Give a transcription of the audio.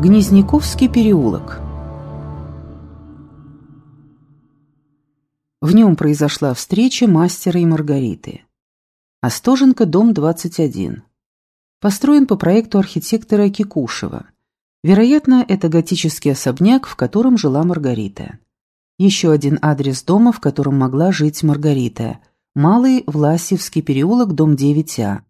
Гнезняковский переулок. В нем произошла встреча мастера и Маргариты. Остоженко, дом 21. Построен по проекту архитектора Кикушева. Вероятно, это готический особняк, в котором жила Маргарита. Еще один адрес дома, в котором могла жить Маргарита. Малый Власевский переулок, дом 9А.